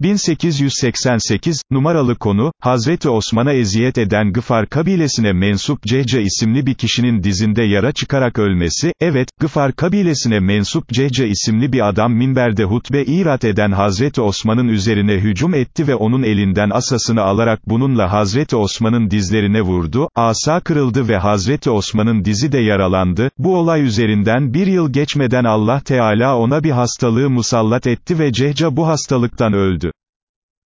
1888, numaralı konu, Hazreti Osman'a eziyet eden Gıfar kabilesine mensup Cehce isimli bir kişinin dizinde yara çıkarak ölmesi, evet, Gıfar kabilesine mensup Cehce isimli bir adam minberde hutbe irat eden Hazreti Osman'ın üzerine hücum etti ve onun elinden asasını alarak bununla Hazreti Osman'ın dizlerine vurdu, asa kırıldı ve Hazreti Osman'ın dizi de yaralandı, bu olay üzerinden bir yıl geçmeden Allah Teala ona bir hastalığı musallat etti ve Cehce bu hastalıktan öldü.